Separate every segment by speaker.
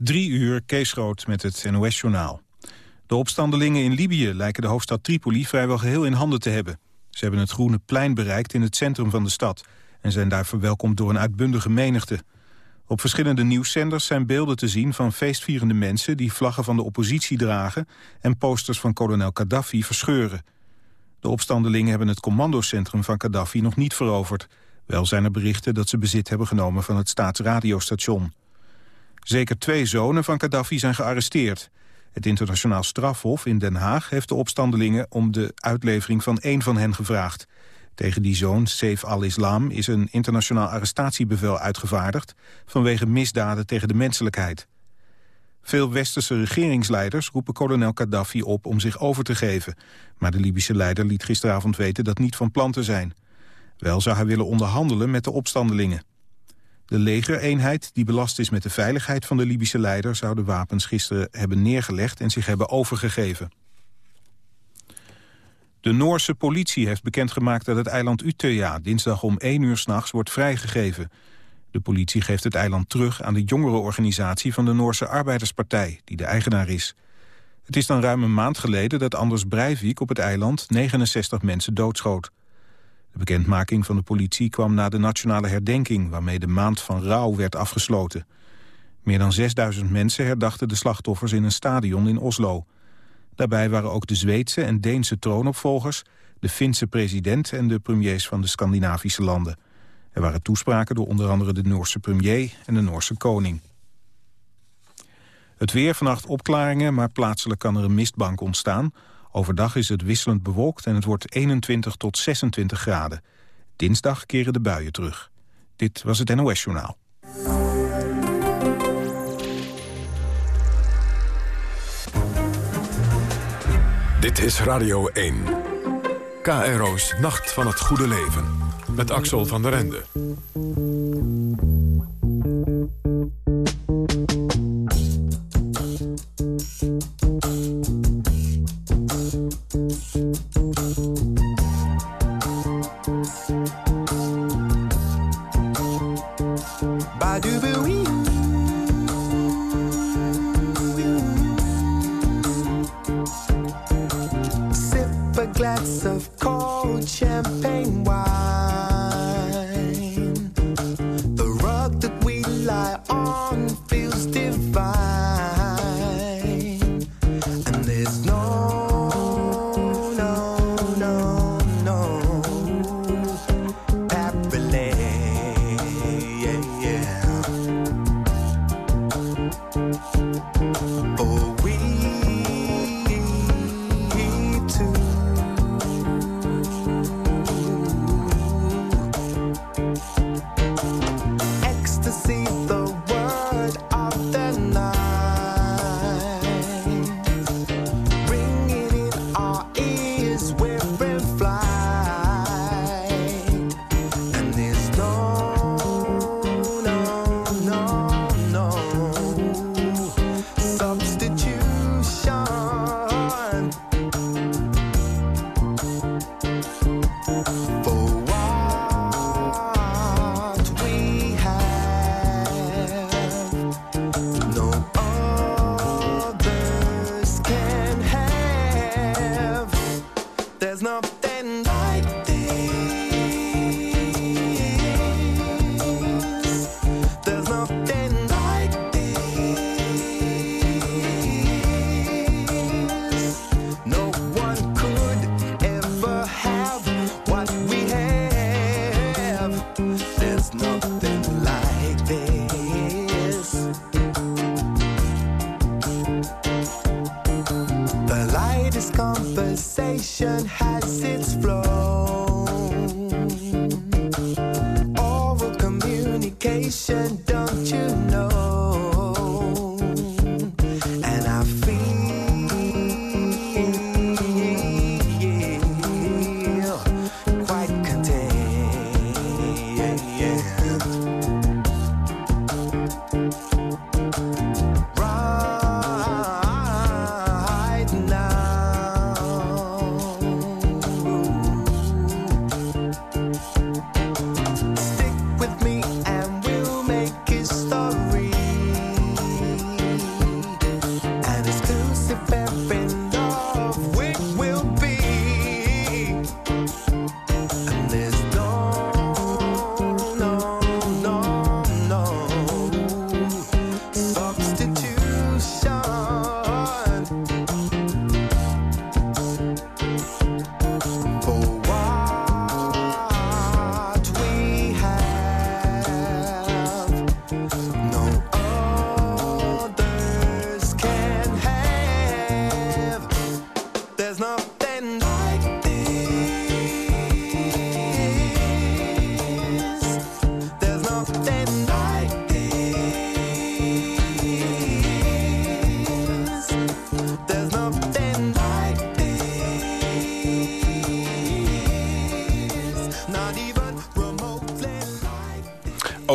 Speaker 1: Drie uur, Kees Groot met het NOS-journaal. De opstandelingen in Libië lijken de hoofdstad Tripoli vrijwel geheel in handen te hebben. Ze hebben het Groene Plein bereikt in het centrum van de stad... en zijn daar verwelkomd door een uitbundige menigte. Op verschillende nieuwszenders zijn beelden te zien van feestvierende mensen... die vlaggen van de oppositie dragen en posters van kolonel Gaddafi verscheuren. De opstandelingen hebben het commandocentrum van Gaddafi nog niet veroverd. Wel zijn er berichten dat ze bezit hebben genomen van het staatsradiostation. Zeker twee zonen van Gaddafi zijn gearresteerd. Het internationaal strafhof in Den Haag heeft de opstandelingen om de uitlevering van één van hen gevraagd. Tegen die zoon, Saif al-Islam, is een internationaal arrestatiebevel uitgevaardigd vanwege misdaden tegen de menselijkheid. Veel westerse regeringsleiders roepen kolonel Gaddafi op om zich over te geven. Maar de Libische leider liet gisteravond weten dat niet van plan te zijn. Wel zou hij willen onderhandelen met de opstandelingen. De legereenheid, die belast is met de veiligheid van de Libische leider... zou de wapens gisteren hebben neergelegd en zich hebben overgegeven. De Noorse politie heeft bekendgemaakt dat het eiland Utøya... dinsdag om 1 uur s'nachts wordt vrijgegeven. De politie geeft het eiland terug aan de jongerenorganisatie... van de Noorse Arbeiderspartij, die de eigenaar is. Het is dan ruim een maand geleden dat Anders Breivik op het eiland... 69 mensen doodschoot. De bekendmaking van de politie kwam na de nationale herdenking... waarmee de maand van rouw werd afgesloten. Meer dan 6000 mensen herdachten de slachtoffers in een stadion in Oslo. Daarbij waren ook de Zweedse en Deense troonopvolgers... de Finse president en de premiers van de Scandinavische landen. Er waren toespraken door onder andere de Noorse premier en de Noorse koning. Het weer vannacht opklaringen, maar plaatselijk kan er een mistbank ontstaan... Overdag is het wisselend bewolkt en het wordt 21 tot 26 graden. Dinsdag keren de buien terug. Dit was het NOS Journaal.
Speaker 2: Dit is Radio 1. KRO's Nacht van het Goede Leven. Met Axel van der Ende.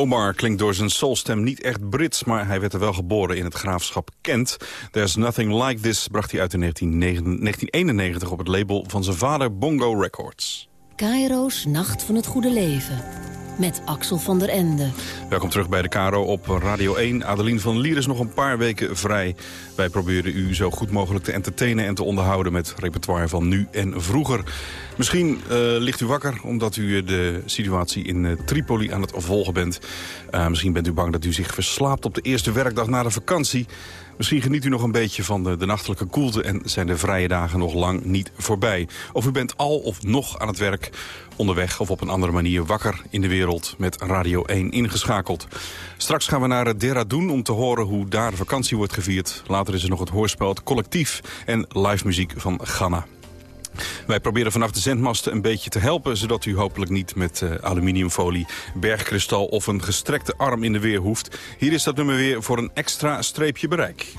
Speaker 3: Omar klinkt door zijn soulstem niet echt Brits... maar hij werd er wel geboren in het graafschap Kent. There's Nothing Like This bracht hij uit in 1991 op het label van zijn vader Bongo Records.
Speaker 4: Cairo's Nacht van het Goede Leven met Axel van der Ende.
Speaker 3: Welkom terug bij de Caro op Radio 1. Adeline van Lier is nog een paar weken vrij. Wij proberen u zo goed mogelijk te entertainen en te onderhouden... met repertoire van nu en vroeger. Misschien uh, ligt u wakker omdat u de situatie in uh, Tripoli aan het volgen bent. Misschien bent u bang dat u zich verslaapt op de eerste werkdag na de vakantie... Misschien geniet u nog een beetje van de, de, nachtelijke koelte... en zijn de vrije dagen nog lang niet voorbij. Of u bent al of nog aan het werk, onderweg of op een andere manier wakker in de wereld... met Radio 1 ingeschakeld. Straks gaan we naar Deradoen om te horen hoe daar vakantie wordt gevierd. Later is er nog het hoorspel Het Collectief en live muziek van Ghana. Wij proberen vanaf de zendmasten een beetje te helpen... zodat u hopelijk niet met uh, aluminiumfolie, bergkristal of een gestrekte arm in de weer hoeft. Hier is dat nummer weer voor een extra streepje bereik.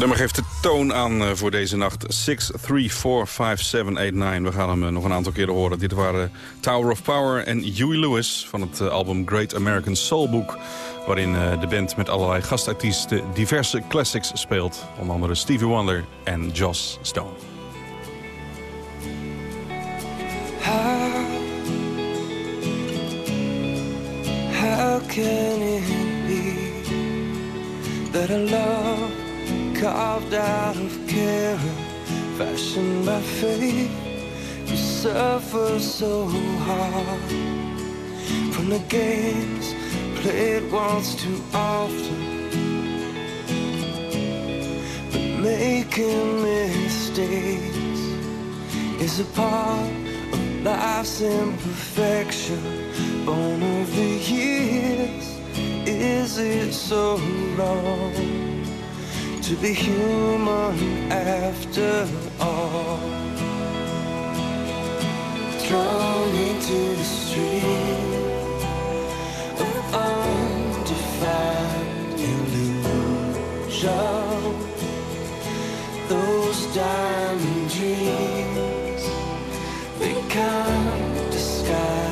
Speaker 5: Nummer geeft de toon aan uh, voor deze nacht. 6, 3, 4, 5, 7, 8, 9. We gaan hem uh, nog een aantal keren horen. Dit waren Tower of Power en Huey Lewis van het uh, album Great American Soul Book. Waarin de band met allerlei gastartiesten diverse classics speelt. Onder andere Stevie Wonder en Joss Stone. How can it be that I love carved out of care, fashioned by fate. You suffer so hard from the games played once too often. But making mistakes is a part of life's imperfection, born of the years. Is it so wrong? To be human after all. Thrown into the stream of undefined illusion. Those diamond dreams, they can't disguise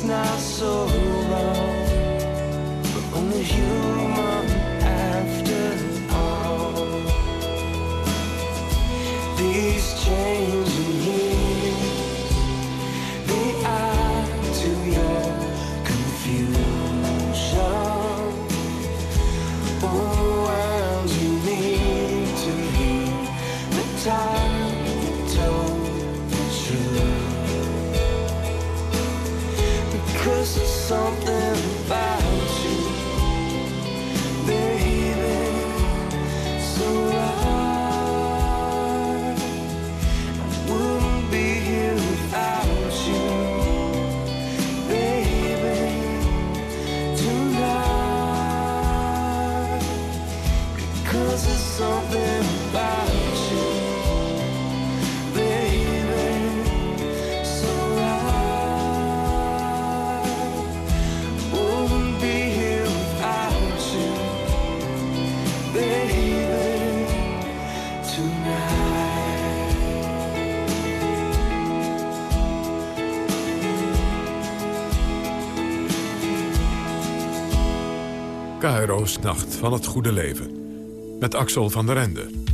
Speaker 5: it's not so wrong, but only
Speaker 6: you. Nacht van het Goede Leven. Met Axel van der Ende.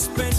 Speaker 7: has been.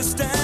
Speaker 7: understand.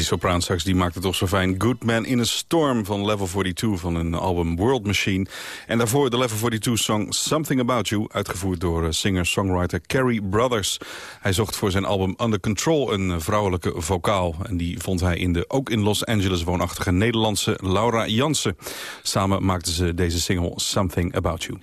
Speaker 3: Die sopraansax die maakte toch zo fijn. Good Man in a Storm van Level 42 van een album World Machine. En daarvoor de Level 42-song Something About You... uitgevoerd door eh, singer-songwriter Carrie Brothers. Hij zocht voor zijn album Under Control een eh, vrouwelijke vocaal. En die vond hij in de ook in Los Angeles woonachtige Nederlandse Laura Jansen. Samen maakten ze deze single Something About You.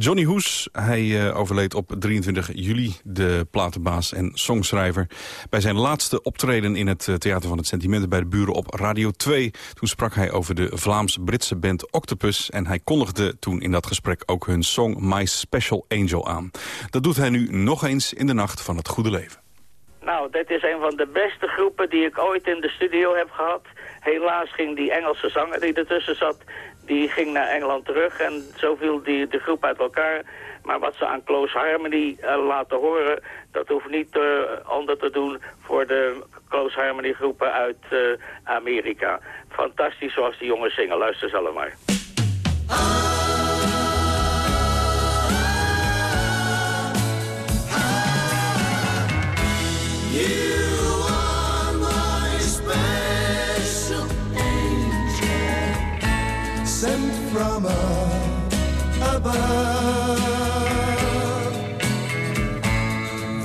Speaker 3: Johnny Hoes, hij uh, overleed op 23 juli, de platenbaas en songschrijver. Bij zijn laatste optreden in het uh, Theater van het Sentiment bij de buren op Radio 2... toen sprak hij over de Vlaams-Britse band Octopus... en hij kondigde toen in dat gesprek ook hun song My Special Angel aan. Dat doet hij nu nog eens in de Nacht van het Goede Leven.
Speaker 8: Nou, dit is een van de beste groepen die ik ooit in de studio heb gehad. Helaas ging die Engelse zanger die ertussen zat, die ging naar Engeland terug en zo viel die, de groep uit elkaar. Maar wat ze aan Close Harmony uh, laten horen, dat hoeft niet uh, ander te doen voor de Close Harmony groepen uit uh, Amerika. Fantastisch zoals die jongens zingen, luister maar.
Speaker 9: You sent from above.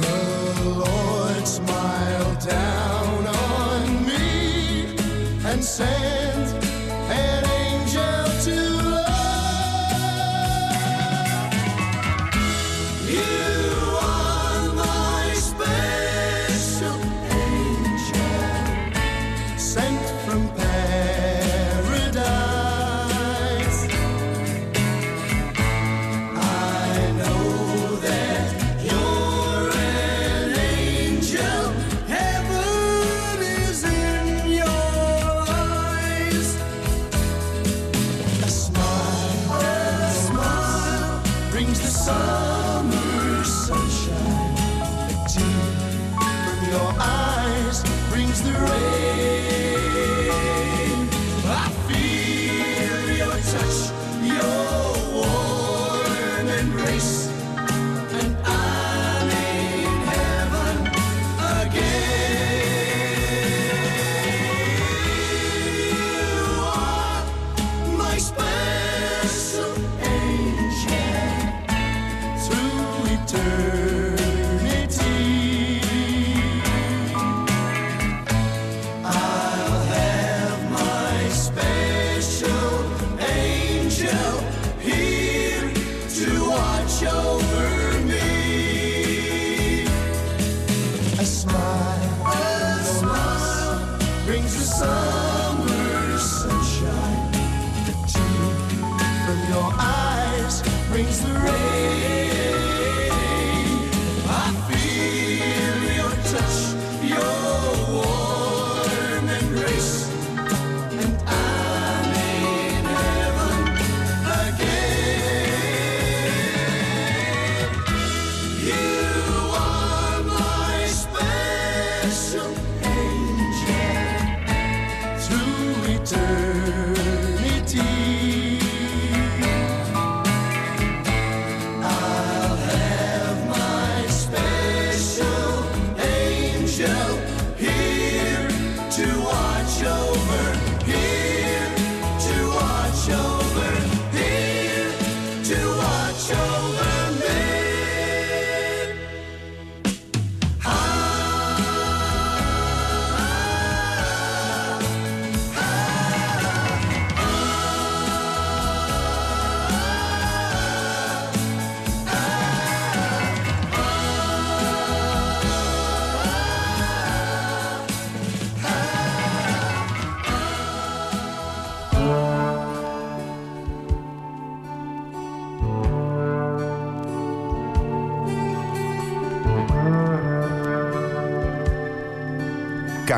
Speaker 9: The Lord smiled down on me and sent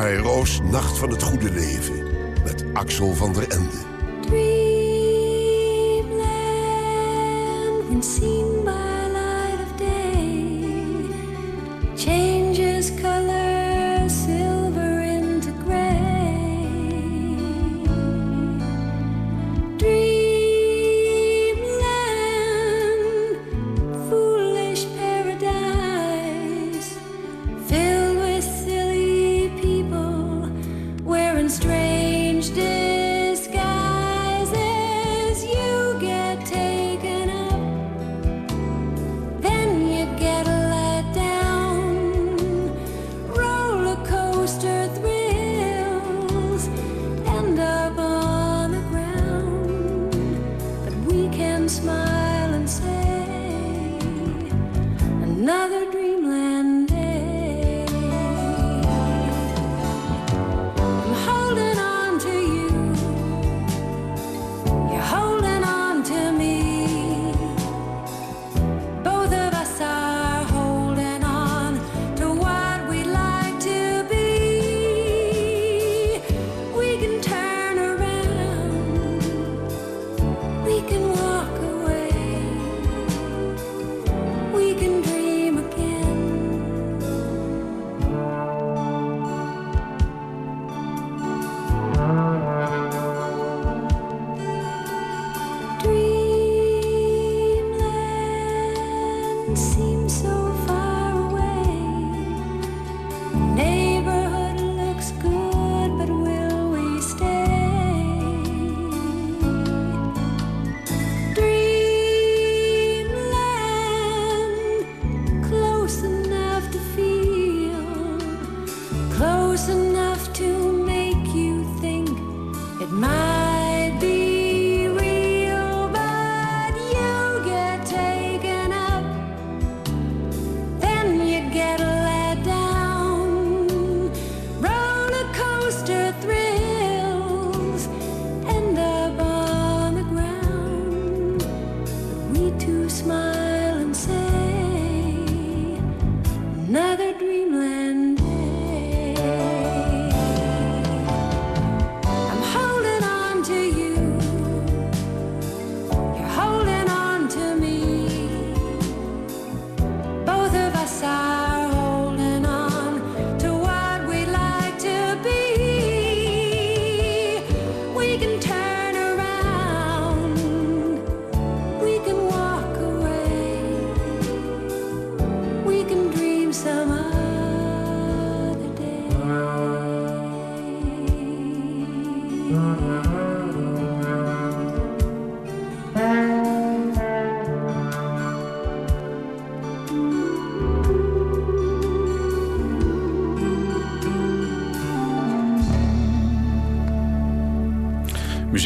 Speaker 10: KRO's Nacht van het Goede Leven. Met Axel van der Ende.
Speaker 11: Dreamland,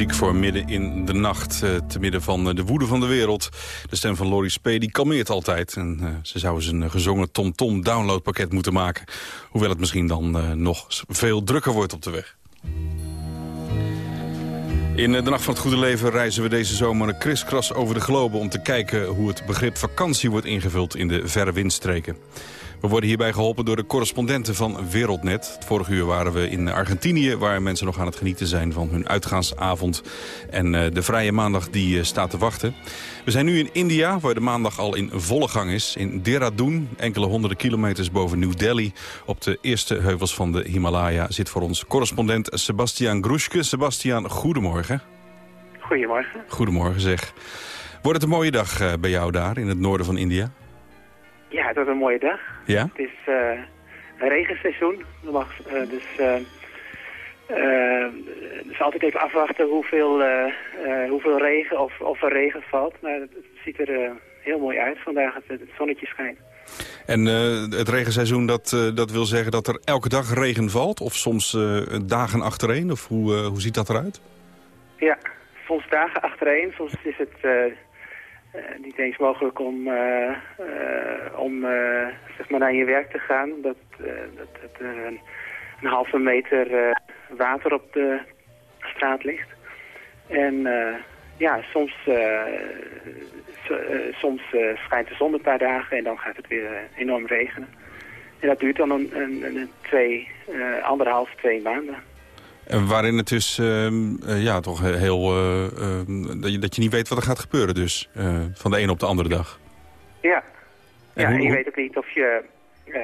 Speaker 3: Voor midden in de nacht, eh, te midden van eh, de woede van de wereld. De stem van Laurie Spee, die kalmeert altijd. En eh, ze zou eens een gezongen tom-tom downloadpakket moeten maken. Hoewel het misschien dan nog veel drukker wordt op de weg. In de Nacht van het Goede Leven reizen we deze zomer kriskras over de globe... om te kijken hoe het begrip vakantie wordt ingevuld in de verre windstreken. We worden hierbij geholpen door de correspondenten van Wereldnet. Het vorige uur waren we in Argentinië... waar mensen nog aan het genieten zijn van hun uitgaansavond. En eh, de vrije maandag die eh, staat te wachten. We zijn nu in India, waar de maandag al in volle gang is. In Dehradun, enkele honderden kilometers boven New Delhi... op de eerste heuvels van de Himalaya... zit voor ons correspondent Sebastian Groeschke. Sebastian, goedemorgen.
Speaker 12: Goedemorgen.
Speaker 3: Goedemorgen zeg. Wordt het een mooie dag eh, bij jou daar in het noorden van India?
Speaker 12: Ja, het was een mooie dag.
Speaker 3: Ja?
Speaker 12: Het is eh, een regenseizoen. Eh, dus eh eh, dus altijd even afwachten hoeveel, hoeveel regen of, of er regen valt. Maar het, het ziet er heel mooi uit vandaag. Het, het zonnetje schijnt.
Speaker 3: En het regenseizoen, dat, dat wil zeggen dat er elke dag regen valt? Of soms dagen achtereen? Of hoe, hoe ziet dat eruit?
Speaker 12: Ja, soms dagen achtereen. Soms is het eh, niet eens mogelijk om, eh, om zeg maar naar je werk te gaan. Dat, dat, er een, een halve meter water op de straat ligt. En ja, soms, so- soms schijnt de zon een paar dagen en dan gaat het weer enorm regenen. En dat duurt dan een, een, een twee, anderhalf, twee maanden.
Speaker 3: Waarin het dus ehm, eh, ja, toch heel... eh, ehm, dat, je, dat je niet weet wat er gaat gebeuren dus. eh, van de ene op de andere dag.
Speaker 12: Ja.
Speaker 3: En
Speaker 12: ja,
Speaker 3: hoe-
Speaker 12: en je weet ook niet of je, eh,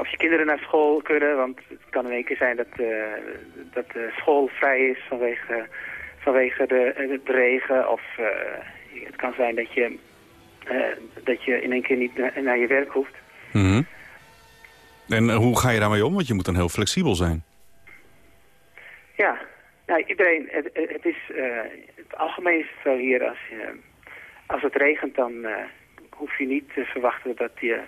Speaker 12: of je kinderen naar school kunnen. Want het kan in één keer zijn dat, dat de school vrij is vanwege, vanwege de, de regen. Of het kan zijn dat je, dat je in één keer niet na- naar je werk hoeft.
Speaker 3: Mhm. En hoe ga je daarmee om? Want je moet dan heel flexibel zijn.
Speaker 12: Ja, nou, iedereen, het, het is, eh, het algemeen is het zo hier, als, je, als het regent dan eh, hoef je niet te verwachten dat, je,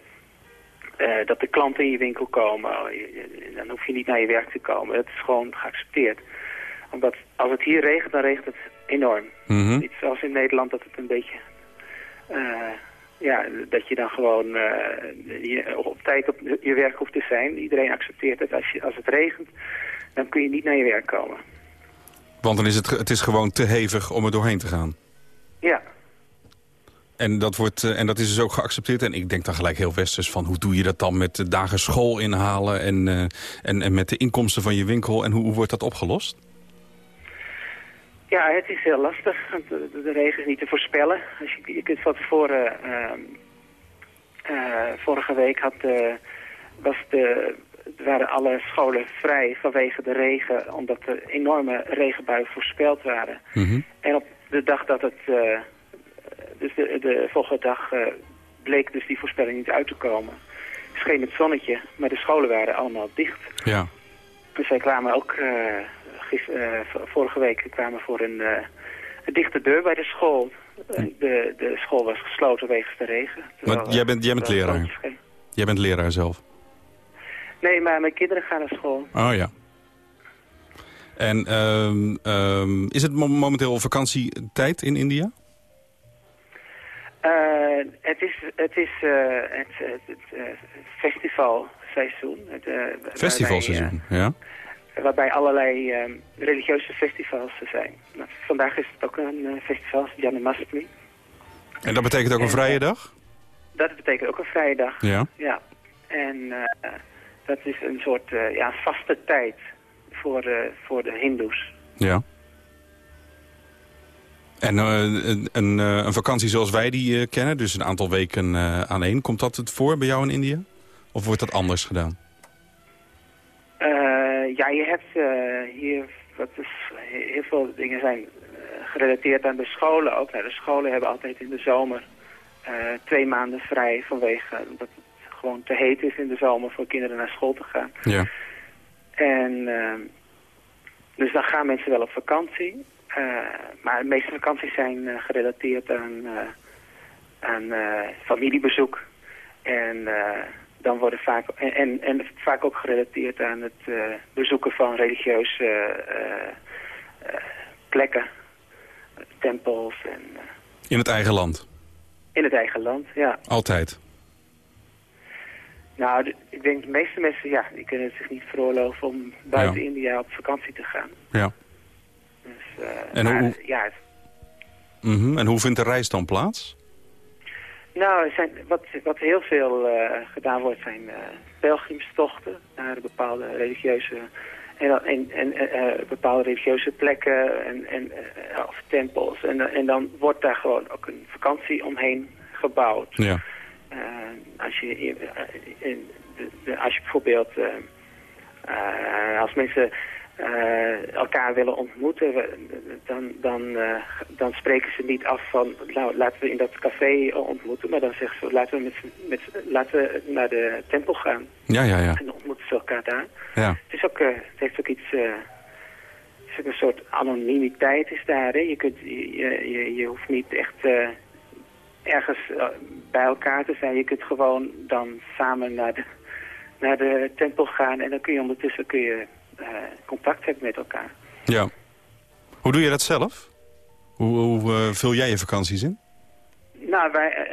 Speaker 12: eh, dat de klanten in je winkel komen. Je- Dan hoef je niet naar je werk te komen. Dat is gewoon geaccepteerd. Omdat als het hier regent, dan regent het enorm.
Speaker 3: Mhm.
Speaker 12: Niet zoals in Nederland dat het een beetje... ja, dat je dan gewoon je, op tijd op je werk hoeft te zijn. Iedereen accepteert het. Als, je, als het regent, dan kun je niet naar je werk komen.
Speaker 3: Want dan is het, het is gewoon te hevig om er doorheen te gaan.
Speaker 12: Ja,
Speaker 3: En dat, wordt, eh, en dat is dus ook geaccepteerd. En ik denk dan gelijk heel westers van hoe doe je dat dan met de dagen school inhalen... en, eh, en, en met de inkomsten van je winkel. En hoe, hoe wordt dat opgelost?
Speaker 12: ja het is heel lastig. De, de, regen is niet te voorspellen. Als je, je kunt van tevoren... ehm, eh, vorige week had, was de, waren alle scholen vrij vanwege de regen... omdat er enorme regenbuien voorspeld waren.
Speaker 3: Mhm.
Speaker 12: En op de dag dat het... eh, dus de, de volgende dag eh, bleek dus die voorspelling niet uit te komen. Scheen het zonnetje, maar de scholen waren allemaal dicht.
Speaker 3: Ja.
Speaker 12: Dus wij kwamen ook eh, vorige week kwamen voor een, een dichte deur bij de school. Eh, de, de school was gesloten wegens de regen.
Speaker 3: Maar jij bent, jij bent leraar. Jij bent leraar zelf.
Speaker 12: Nee, maar mijn kinderen gaan naar school.
Speaker 3: Oh ja. En ehm, ehm, is het mo- momenteel vakantietijd in India?
Speaker 12: Eh, het is, het, is eh, het, het, het, eh, festivalseizoen. Het, waarbij,
Speaker 3: Festivalseizoen, ja.
Speaker 12: waarbij allerlei eh, religieuze festivals er zijn. Nou, vandaag is het ook een festival, Janmashtami.
Speaker 3: En dat betekent ook een vrije dag?
Speaker 12: Dat betekent ook een vrije dag.
Speaker 3: Ja.
Speaker 12: Ja. En eh, dat is een soort eh, ja, vaste tijd voor, eh, voor de hindoes.
Speaker 3: Ja. En eh, een, een, een vakantie zoals wij die kennen, dus een aantal weken aan één, komt dat het voor bij jou in India? Of wordt dat anders gedaan?
Speaker 12: Ja, je hebt hier, wat is, heel veel dingen zijn gerelateerd aan de scholen ook. Nou, de scholen hebben altijd in de zomer twee maanden vrij vanwege dat het gewoon te heet is in de zomer voor kinderen naar school te gaan.
Speaker 3: Ja.
Speaker 12: En ehm, dus dan gaan mensen wel op vakantie. Eh, maar de meeste vakanties zijn eh, gerelateerd aan, eh, aan familiebezoek. En dan worden vaak, en, en, en vaak ook gerelateerd aan het bezoeken van religieuze plekken, tempels en
Speaker 3: In het eigen land.
Speaker 12: in het eigen land, ja.
Speaker 3: Altijd.
Speaker 12: Nou, ik denk de meeste mensen, ja, die kunnen het zich niet veroorloven om buiten
Speaker 3: Ja.
Speaker 12: India op vakantie te gaan.
Speaker 3: Ja.
Speaker 12: Dus, eh,
Speaker 3: En
Speaker 12: maar,
Speaker 3: hoe-
Speaker 12: ja,
Speaker 3: Mhm. En hoe vindt de reis dan plaats?
Speaker 12: Nou, er zijn, wat, wat heel veel eh, gedaan wordt zijn eh pelgrimstochten naar bepaalde religieuze en, dan- en, en bepaalde religieuze plekken en, en, of tempels. En, en dan wordt daar gewoon ook een vakantie omheen gebouwd.
Speaker 3: Ja.
Speaker 12: Eh, als, je, in- eh, als je bijvoorbeeld, eh, als mensen elkaar willen ontmoeten, dan, dan, dan spreken ze niet af van, nou, laten we in dat café ontmoeten, maar dan zeggen ze, laten we, met, met, laten we naar de tempel gaan.
Speaker 3: Ja, ja, ja.
Speaker 12: En dan ontmoeten ze elkaar daar.
Speaker 3: ja.
Speaker 12: Het, is ook, het heeft ook iets, het is ook een soort anonimiteit is daar. Hè? Je, kunt, je, je, je hoeft niet echt ergens eh, bij elkaar te zijn. Je kunt gewoon dan samen naar de, naar de tempel gaan en dan kun je ondertussen kun je, eh, contact hebben met elkaar.
Speaker 3: ja. Hoe doe je dat zelf? Hoe, hoe eh, vul jij je vakanties in?
Speaker 12: Nou, wij,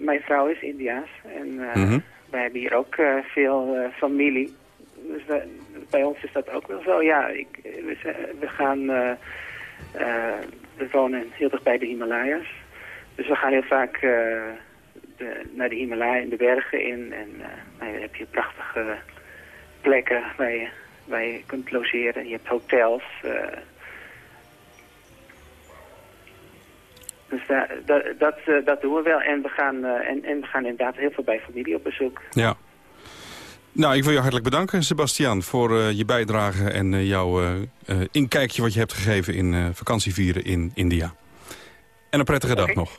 Speaker 12: mijn vrouw is Indiaas en
Speaker 3: Mhm.
Speaker 12: wij hebben hier ook veel familie. Dus wij- bij ons is dat ook wel zo. Ja, ik, we, we gaan, we wonen heel dicht bij de Himalaya's. Dus we gaan heel vaak eh, de, naar de Himalaya in de bergen in. En nou, dan heb je prachtige plekken waar je, waar je kunt logeren. Je hebt hotels. eh, Dus da, da- dat, dat doen we wel. En we, gaan, en, en we gaan inderdaad heel veel bij familie op bezoek.
Speaker 3: Ja. Nou, ik wil je hartelijk bedanken, Sebastian, voor je bijdrage en jouw inkijkje wat je hebt gegeven in vakantievieren in India. En een prettige dag nog.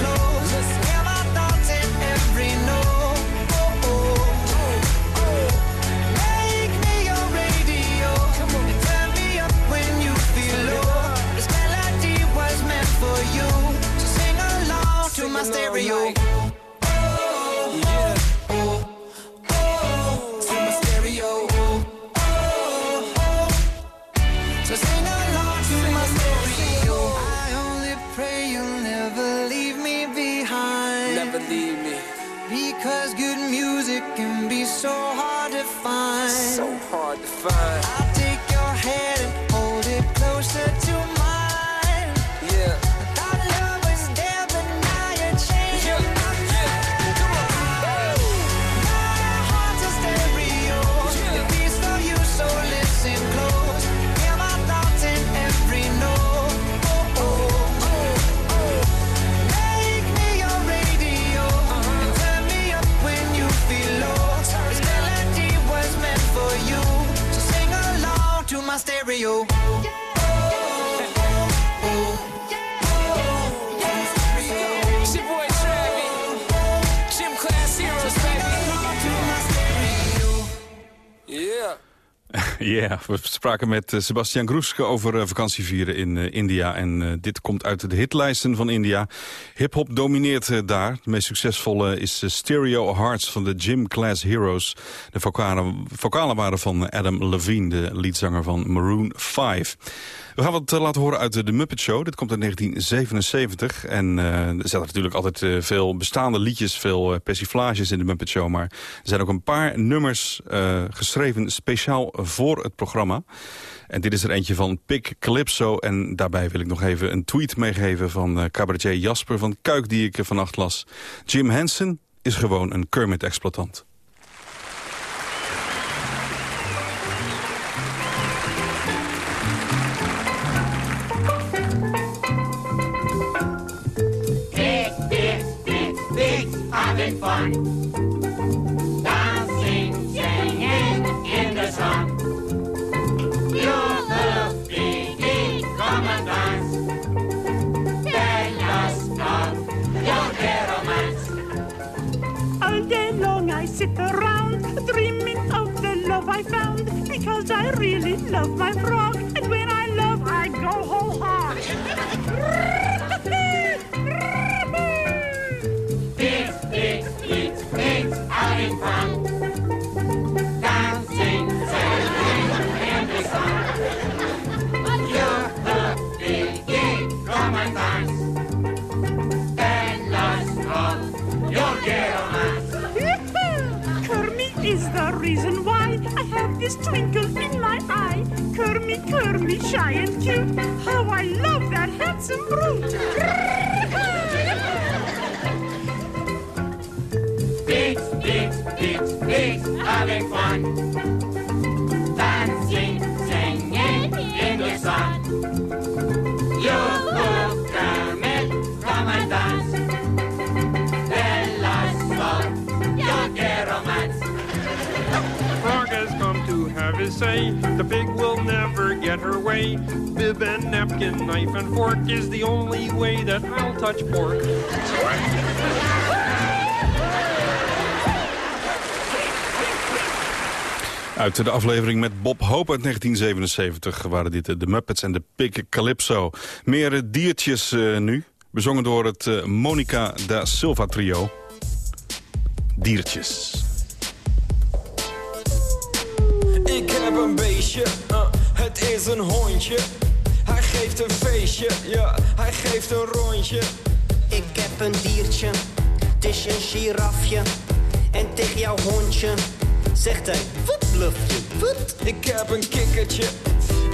Speaker 9: my stereo.
Speaker 3: Ja, we spraken met eh, Sebastian Groeske over eh, vakantievieren in eh, India. En dit komt uit de hitlijsten van India. Hip-hop domineert daar. De meest succesvolle is Stereo Hearts van de Gym Class Heroes. De vocalen, vocalen waren van Adam Levine, de leadzanger van Maroon 5. We gaan wat laten horen uit de Muppet Show. Dit komt uit 1977. En er zitten natuurlijk altijd veel bestaande liedjes, veel persiflages in de Muppet Show. Maar er zijn ook een paar nummers geschreven speciaal voor het programma. En dit is er eentje van Pick Calypso. En daarbij wil ik nog even een tweet meegeven van eh, cabaretier Jasper van Kuik... die ik eh, vannacht las. Jim Henson is gewoon een Kermit-exploitant.
Speaker 13: Because I really love my frog and when I love I go whole hog.
Speaker 14: Big, big, big, big, having fun. Dancing,
Speaker 13: this twinkle in my eye. Kermit, Kermit, shy and cute. How I love that handsome brute.
Speaker 14: Big, big, big, big, having fun. The
Speaker 15: pig will never get her way. Bib and napkin, knife and fork is the only way that I'll touch pork.
Speaker 3: Uit de aflevering met Bob Hope uit 1977 waren dit de Muppets en de Pig Calypso. Meer eh, diertjes eh, nu, bezongen door het eh, Monica da Silva trio. Diertjes.
Speaker 5: Heb een beestje, uh, het is een hondje. Hij geeft een feestje, ja, hij geeft een rondje.
Speaker 16: Ik heb een diertje, het is een girafje. En tegen jouw hondje zegt hij, wat blufje, wat?
Speaker 5: Ik heb een kikkertje,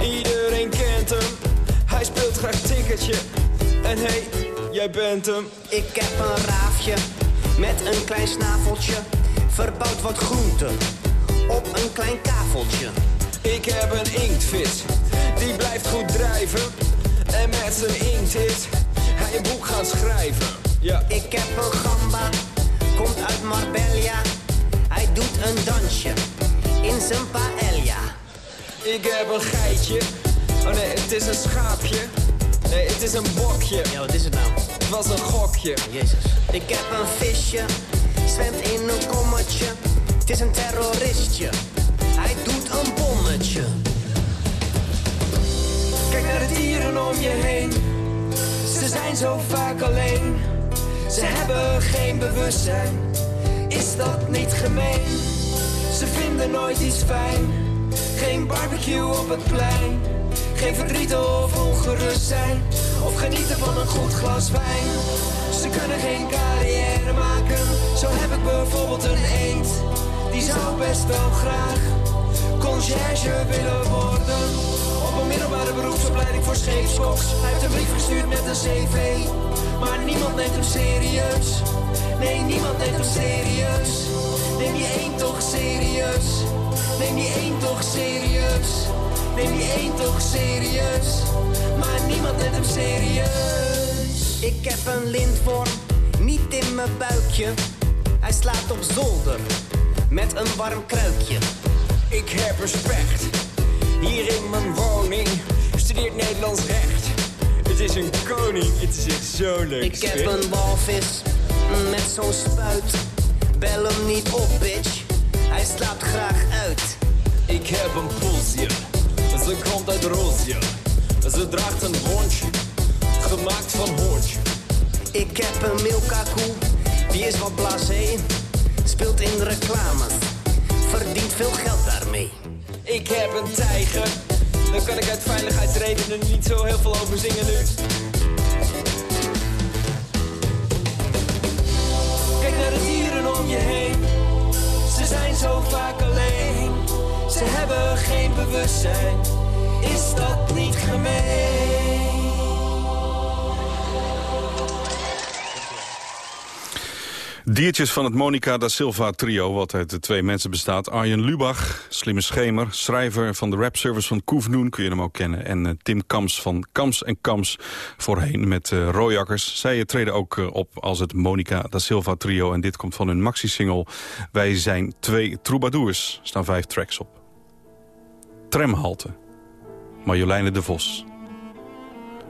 Speaker 5: iedereen kent hem. Hij speelt graag tikkertje. En hey, jij bent hem.
Speaker 16: Ik heb een raafje met een klein snaveltje. Verbouwd wat groenten op een klein kaveltje.
Speaker 5: Ik heb een inktvis, die blijft goed drijven. En met zijn inkt is hij een boek gaan schrijven. Ja.
Speaker 16: Ik heb een gamba, komt uit Marbella. Hij doet een dansje in zijn paella.
Speaker 5: Ik heb een geitje. Oh nee, het is een schaapje. Nee, het is een bokje.
Speaker 16: Ja, wat is het nou?
Speaker 5: Het was een gokje.
Speaker 16: Jezus. Ik heb een visje, zwemt in een kommetje. Het is een terroristje. Hij doet een bommetje.
Speaker 5: Kijk naar de dieren om je heen. Ze zijn zo vaak alleen. Ze hebben geen bewustzijn. Is dat niet gemeen? Ze vinden nooit iets fijn. Geen barbecue op het plein. Geen verdriet of ongerust zijn. Of genieten van een goed glas wijn. Ze kunnen geen carrière maken. Zo heb ik bijvoorbeeld een eend. Die zou best wel graag conciërge willen worden. Op een middelbare beroepsopleiding voor scheepskoks. Hij heeft een brief gestuurd met een cv. Maar niemand neemt hem serieus. Nee, niemand neemt hem serieus. Neem je één toch serieus. Neem die één toch serieus. Neem die één toch serieus. Maar niemand neemt hem serieus.
Speaker 16: Ik heb een lintworm, niet in mijn buikje. Hij slaat op zolder, met een warm kruikje.
Speaker 5: Ik heb een specht, hier in mijn woning. Studeert Nederlands recht. Het is een koning, het is echt zo leuk.
Speaker 16: Ik heb een walvis, met zo'n spuit. Bel hem niet op, bitch. Hij slaapt graag uit.
Speaker 5: Ik heb een poesje, ze komt uit Roosje. Ze draagt een hondje, gemaakt van hoortje.
Speaker 16: Ik heb een Milka-koe, die is wat blasé. Speelt in reclames, verdient veel geld daarmee.
Speaker 5: Ik heb een tijger, daar kan ik uit veiligheidsredenen niet zo heel veel over zingen nu. Kijk naar de dieren om je heen, ze zijn zo vaak alleen. Ze hebben geen bewustzijn, is dat niet gemeen?
Speaker 3: Diertjes van het Monica da Silva trio, wat uit de twee mensen bestaat. Arjen Lubach, slimme schemer, schrijver van de rapservice van Koefnoen, kun je hem ook kennen. En eh, Tim Kams van Kams en Kams, voorheen met uh, Rooijakkers. Zij treden ook eh, op als het Monica da Silva trio. En dit komt van hun maxi-single Wij zijn twee troubadours. Er staan vijf tracks op. Tramhalte. Marjoleine de Vos.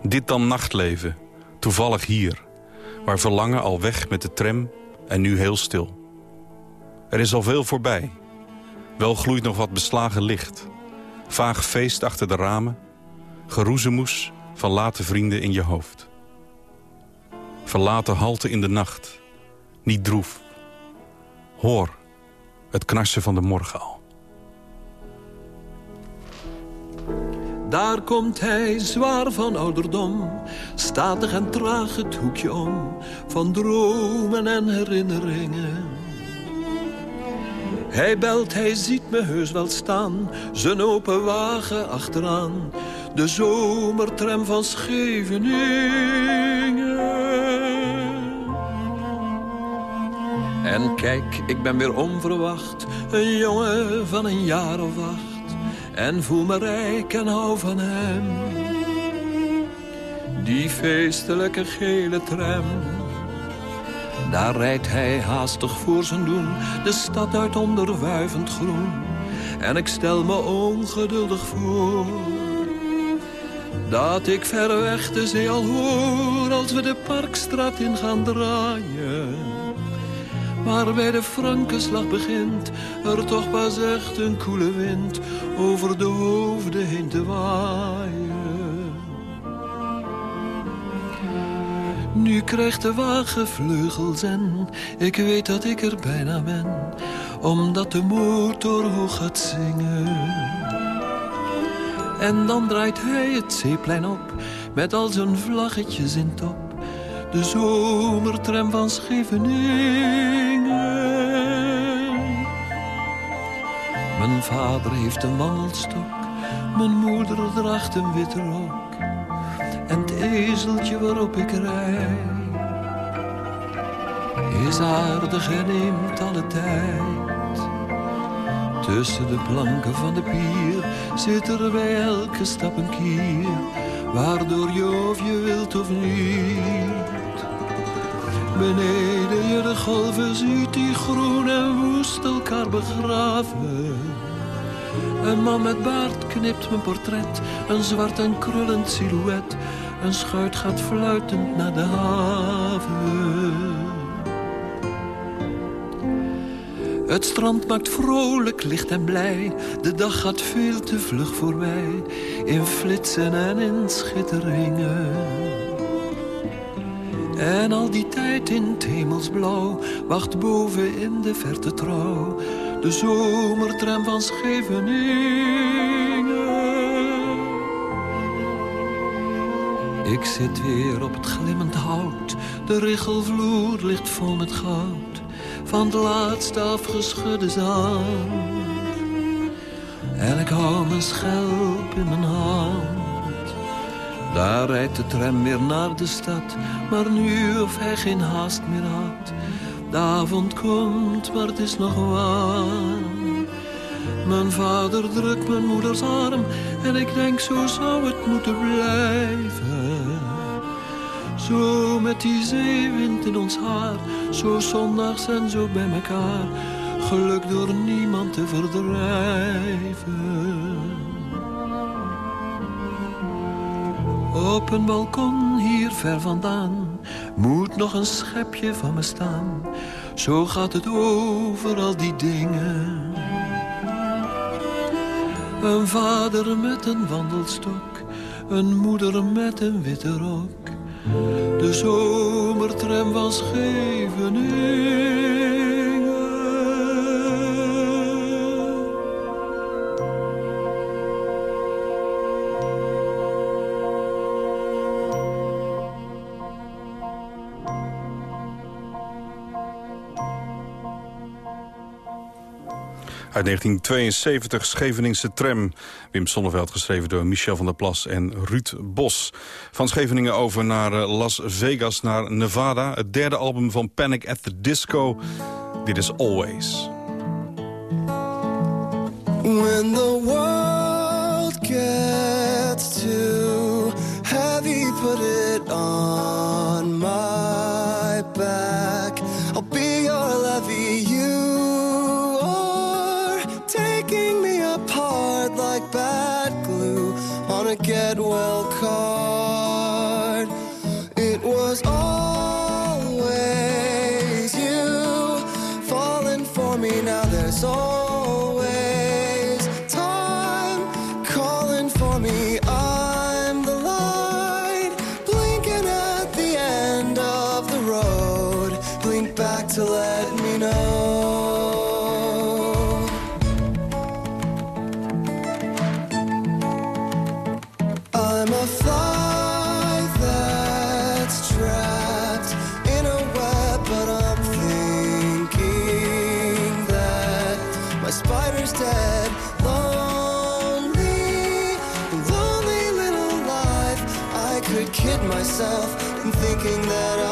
Speaker 3: Dit dan nachtleven, toevallig hier. Waar verlangen al weg met de tram en nu heel stil. Er is al veel voorbij. Wel gloeit nog wat beslagen licht. Vaag feest achter de ramen. Geroezemoes van late vrienden in je hoofd. Verlaten halte in de nacht. Niet droef. Hoor het knarsen van de morgen al.
Speaker 17: Daar komt hij, zwaar van ouderdom, statig en traag het hoekje om, van dromen en herinneringen. Hij belt, hij ziet me heus wel staan, zijn open wagen achteraan, de zomertram van Scheveningen. En kijk, ik ben weer onverwacht, een jongen van een jaar of acht en voel me rijk en hou van hem. Die feestelijke gele tram. Daar rijdt hij haastig voor zijn doen, de stad uit onder wuivend groen. En ik stel me ongeduldig voor, dat ik ver weg de zee al hoor, als we de parkstraat in gaan draaien. Maar bij de Frankenslag begint er toch pas echt een koele wind over de hoofden heen te waaien. Nu krijgt de wagen vleugels en ik weet dat ik er bijna ben, omdat de motor hoog gaat zingen. En dan draait hij het zeeplein op, met al zijn vlaggetjes in top. De zomertram van Scheveningen. Mijn vader heeft een wandelstok, mijn moeder draagt een witte rok. En het ezeltje waarop ik rij, is aardig en neemt alle tijd. Tussen de planken van de pier zit er bij elke stap een kier, waardoor je of je wilt of niet. Beneden je de golven ziet die groen en woest elkaar begraven. Een man met baard knipt mijn portret, een zwart en krullend silhouet. Een schuit gaat fluitend naar de haven. Het strand maakt vrolijk, licht en blij. De dag gaat veel te vlug voorbij. In flitsen en in schitteringen. En al die tijd in het hemelsblauw wacht boven in de verte trouw de zomertram van Scheveningen. Ik zit weer op het glimmend hout, de richelvloer ligt vol met goud van het laatste afgeschudde zand. En ik hou mijn schelp in mijn hand. Daar rijdt de tram weer naar de stad, maar nu of hij geen haast meer had. De avond komt, maar het is nog warm. Mijn vader drukt mijn moeders arm en ik denk zo zou het moeten blijven. Zo met die zeewind in ons haar, zo zondags en zo bij elkaar. Geluk door niemand te verdrijven. Op een balkon hier ver vandaan moet nog een schepje van me staan. Zo gaat het over al die dingen. Een vader met een wandelstok, een moeder met een witte rok. De zomertram van Scheveningen.
Speaker 3: Uit 1972 Scheveningse tram. Wim Sonneveld geschreven door Michel van der Plas en Ruud Bos. Van Scheveningen over naar eh, Las Vegas, naar Nevada. Het derde album van Panic at the Disco. Dit is Always.
Speaker 5: When Blink back to let me know. I'm a fly that's trapped in a web, but I'm thinking that my spider's dead. Lonely, lonely little life. I could kid myself in thinking that I'm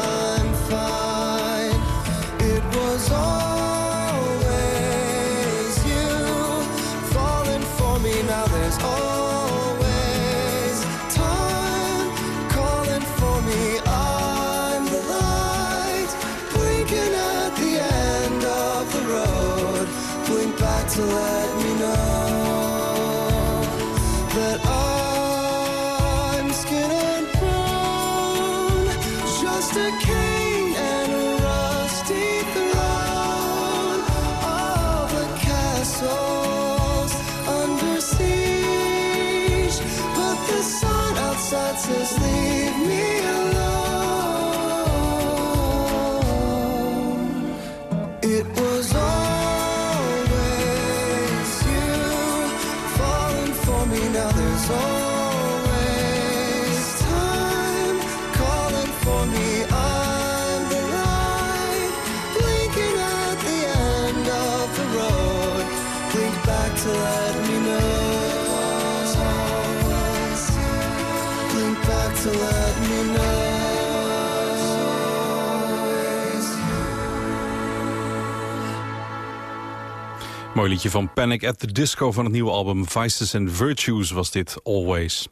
Speaker 3: Liedje van Panic at the Disco van het nieuwe album Vices and Virtues was dit Always.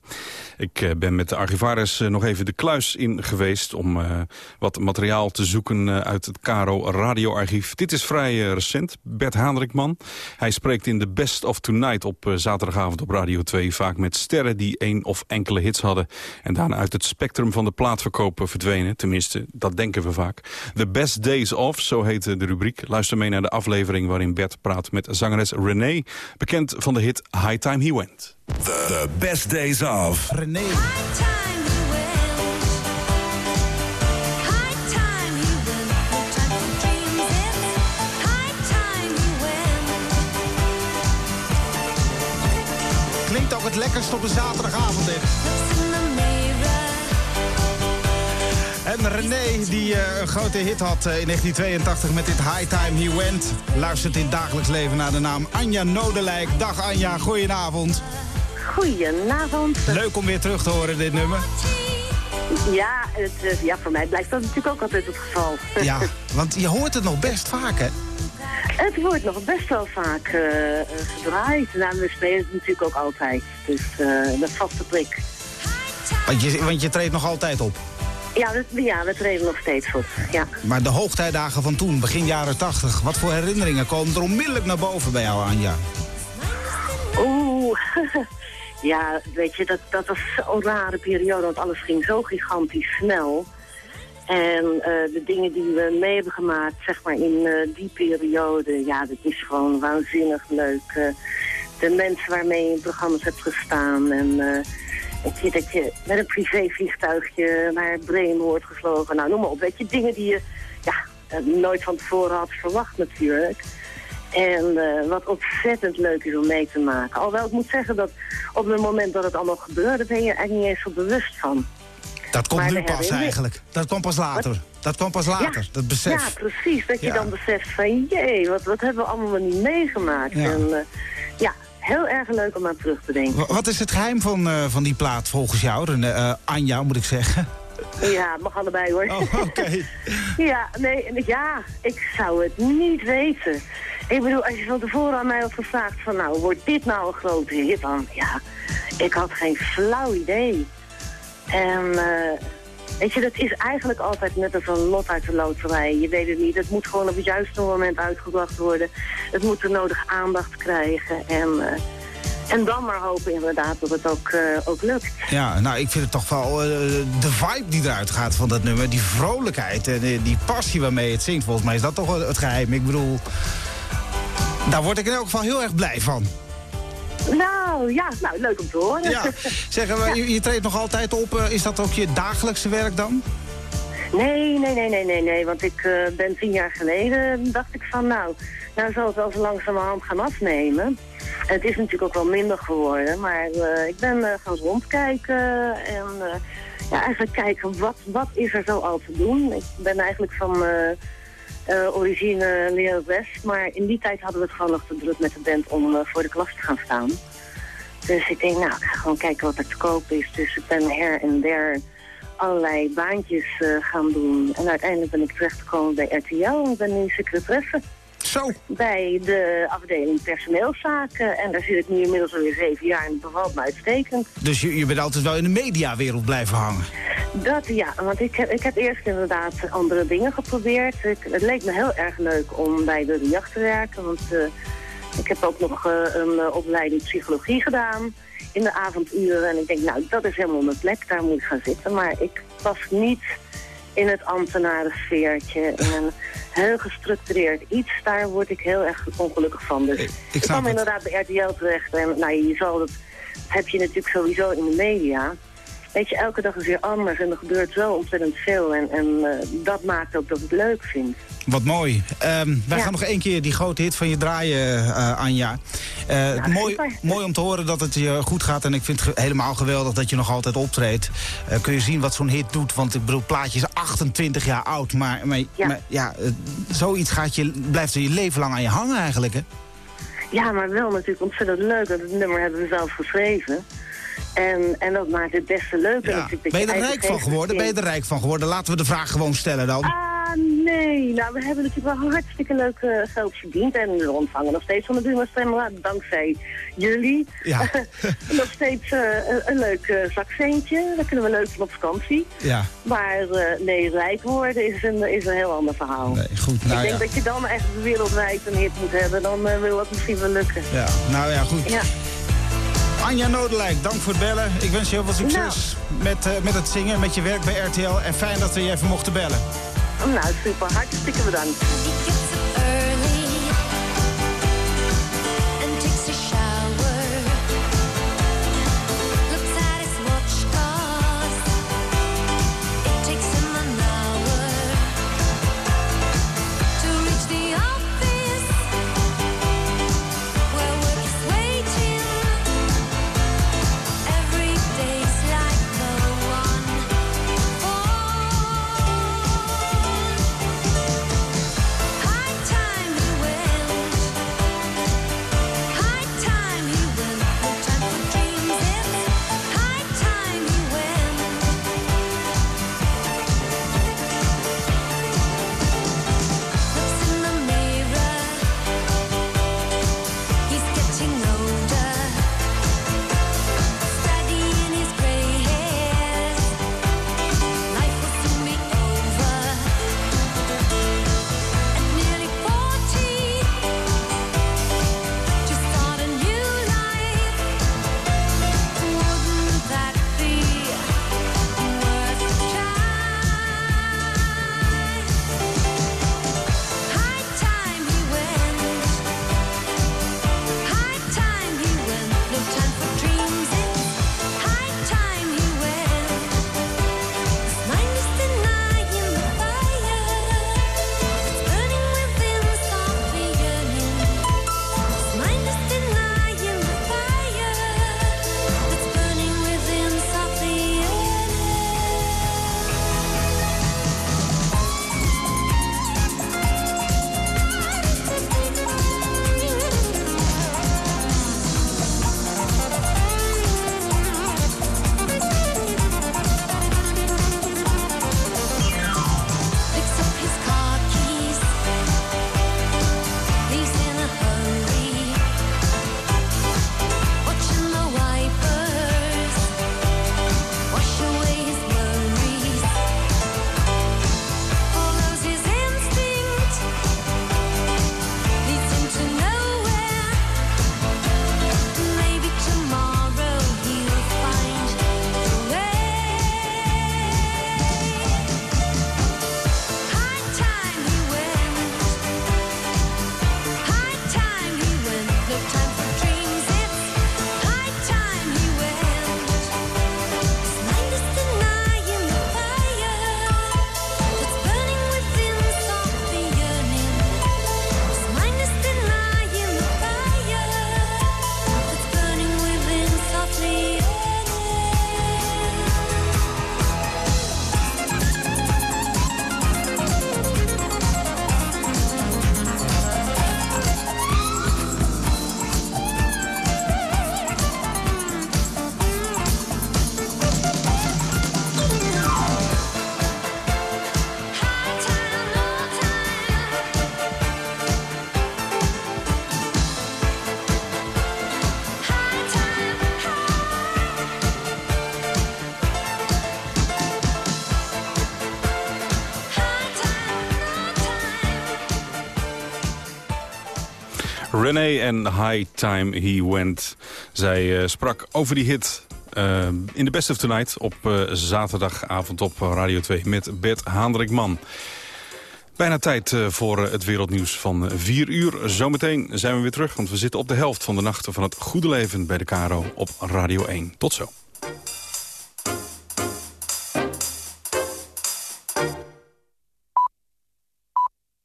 Speaker 3: Ik eh, ben met de archivaris eh, nog even de kluis in geweest om eh, wat materiaal te zoeken uit het Caro radioarchief. Dit is vrij recent. Bert Haandrikman. Hij spreekt in The Best of Tonight op zaterdagavond op Radio 2. Vaak met sterren die één of enkele hits hadden. En daarna uit het spectrum van de plaatverkoop eh, verdwenen. Tenminste, dat denken we vaak. The Best Days Of, zo heet eh, de rubriek. Luister mee naar de aflevering waarin Bert praat met zangeres Renee. Bekend van de hit High Time He Went.
Speaker 6: The, the best days of.
Speaker 18: René. Klinkt ook het lekkerst op een zaterdagavond dit. En René, die eh, een grote hit had eh, in 1982 met dit High Time He Went... luistert in dagelijks leven naar de naam Anja Nodelijk. Dag Anja, goedenavond.
Speaker 19: Goedenavond.
Speaker 18: Leuk om weer terug te horen, dit nummer.
Speaker 19: Ja, het, eh, ja, voor mij blijft dat natuurlijk ook altijd het geval.
Speaker 18: Ja, want je hoort het nog best vaak, hè?
Speaker 19: Het wordt nog best wel vaak eh, gedraaid. Nou, we spelen het natuurlijk ook altijd. Dus eh dat vaste prik.
Speaker 18: Want je, want je treedt nog altijd op.
Speaker 19: Ja, we, ja, we treden nog steeds op. Ja.
Speaker 18: Maar de hoogtijdagen van toen, begin jaren 80... wat voor herinneringen komen er onmiddellijk naar boven bij jou, Anja?
Speaker 19: Oeh, ja, weet je, dat, dat was zo'n rare periode, want alles ging zo gigantisch snel. En eh, de dingen die we mee hebben gemaakt, zeg maar, in eh, die periode, ja, dat is gewoon waanzinnig leuk. Eh, de mensen waarmee je in programma's hebt gestaan. En weet je, dat je met een privévliegtuigje naar Bremen wordt gevlogen. Nou, noem maar op. Weet je, dingen die je ja, eh, nooit van tevoren had verwacht natuurlijk. En eh, wat ontzettend leuk is om mee te maken. Alhoewel ik moet zeggen dat op het moment dat het allemaal gebeurde... ben je eigenlijk niet eens zo bewust van.
Speaker 18: Dat komt
Speaker 19: Maar
Speaker 18: nu pas eigenlijk. Dat komt pas later. Dat komt pas later,
Speaker 19: Ja.
Speaker 18: dat besef.
Speaker 19: Ja, precies. Dat je
Speaker 18: Ja.
Speaker 19: dan beseft van, jee, wat, wat hebben we allemaal niet meegemaakt.
Speaker 18: Ja.
Speaker 19: En eh, ja, heel erg leuk om aan terug te denken.
Speaker 18: Wa- Wat is het geheim van, eh, van die plaat volgens jou? René, eh, Anja, moet ik zeggen.
Speaker 19: Ja, mag allebei hoor.
Speaker 18: Oh, oké.
Speaker 19: ja, nee, en ja, ik zou het niet weten. Ik bedoel, als je van tevoren aan mij had gevraagd van, nou, wordt dit nou een grote hit dan? Ja, ik had geen flauw idee. En, eh, weet je, dat is eigenlijk altijd net als een lot uit de loterij. Je weet het niet, het moet gewoon op het juiste moment uitgebracht worden. Het moet de nodige aandacht krijgen en... eh, en dan maar hopen inderdaad dat het ook, eh, ook lukt.
Speaker 18: Ja, nou, ik vind het toch wel eh, de vibe die eruit gaat van dat nummer. Die vrolijkheid en die passie waarmee het zingt. Volgens mij is dat toch het geheim. Ik bedoel, daar word ik in elk geval heel erg blij van.
Speaker 19: Nou, ja, nou, leuk om te horen.
Speaker 18: Ja, zeggen we, je, je treedt nog altijd op. eh, is dat ook je dagelijkse werk dan?
Speaker 19: Nee, nee, nee, nee, nee, nee. Want ik eh, ben tien jaar geleden, dacht ik van nou, nou zal het wel zo langzamerhand gaan afnemen. En het is natuurlijk ook wel minder geworden, maar eh, ik ben eh, gaan rondkijken en eh, ja, eigenlijk kijken wat, wat is er zo al te doen. Ik ben eigenlijk van eh, origine lerares, maar in die tijd hadden we het gewoon nog te druk met de band om eh, voor de klas te gaan staan. Dus ik denk, nou, ik ga gewoon kijken wat er te koop is. Dus ik ben her en der allerlei baantjes eh, gaan doen. En uiteindelijk ben ik terechtgekomen bij RTL. Ik ben nu secretaresse.
Speaker 18: Zo.
Speaker 19: Bij de afdeling personeelszaken. En daar zit ik nu inmiddels alweer zeven jaar en het bevalt me uitstekend.
Speaker 18: Dus je, je bent altijd wel in de mediawereld blijven hangen.
Speaker 19: Dat ja, want ik heb, ik heb eerst inderdaad andere dingen geprobeerd. Ik, het leek me heel erg leuk om bij de jacht te werken. Want eh, ik heb ook nog eh, een eh, opleiding psychologie gedaan in de avonduren. En ik denk, nou, dat is helemaal mijn plek, daar moet ik gaan zitten. Maar ik pas niet in het ambtenarensfeertje, in een heel gestructureerd iets. Daar word ik heel erg ongelukkig van. Dus ik, kwam
Speaker 18: het.
Speaker 19: inderdaad bij RTL terecht. En nou, je zal dat, heb je natuurlijk sowieso in de media. Weet je, elke dag is weer anders en er gebeurt zo ontzettend veel. En, en eh, dat maakt ook dat ik het leuk vind.
Speaker 18: Wat mooi. Ehm, wij
Speaker 19: Ja.
Speaker 18: gaan nog één keer die grote hit van je draaien, eh, Anja. Eh, mooi, mooi om te horen dat het je goed gaat. En ik vind het helemaal geweldig dat je nog altijd optreedt. Kun je zien wat zo'n hit doet. Want ik bedoel, plaatje is 28 jaar oud. Maar, maar, ja. maar ja, zoiets gaat je, blijft er je leven lang aan je hangen eigenlijk, hè?
Speaker 19: Ja, maar wel natuurlijk ontzettend leuk. Want het nummer hebben we zelf geschreven. En, en dat maakt het des te leuker natuurlijk. dat
Speaker 18: Ben je er rijk van geworden? Ben je er rijk van geworden? Laten we de vraag gewoon stellen dan.
Speaker 19: Ah, nee. Nou, we hebben natuurlijk wel hartstikke leuk eh, geld verdiend. En we ontvangen nog steeds van de Buma Stemra, dankzij jullie.
Speaker 18: Ja.
Speaker 19: nog steeds eh, een, een leuk eh, zakcentje. Dan kunnen we leuk van op vakantie.
Speaker 18: Ja.
Speaker 19: Maar eh, nee, rijk worden is een, is een heel ander verhaal.
Speaker 18: Nee, goed. Nou
Speaker 19: ik denk
Speaker 18: ja.
Speaker 19: dat je dan echt wereldwijd een hit moet hebben. Dan eh, wil dat misschien wel lukken.
Speaker 18: ja. Nou ja, goed.
Speaker 19: Ja.
Speaker 18: Anja Noordelijk, dank voor het bellen. Ik wens je heel veel succes met, eh, met het zingen, met je werk bij RTL. En fijn dat we je even mochten bellen.
Speaker 19: Nou, super. Hartstikke bedankt.
Speaker 3: René en High Time He Went. Zij eh, sprak over die hit eh, in de Best of Tonight op eh, zaterdagavond op Radio 2 met Bert Haandrikman. Bijna tijd voor het wereldnieuws van 4 uur. Zometeen zijn we weer terug, want we zitten op de helft van de nachten van het goede leven bij de Caro op Radio 1. Tot zo.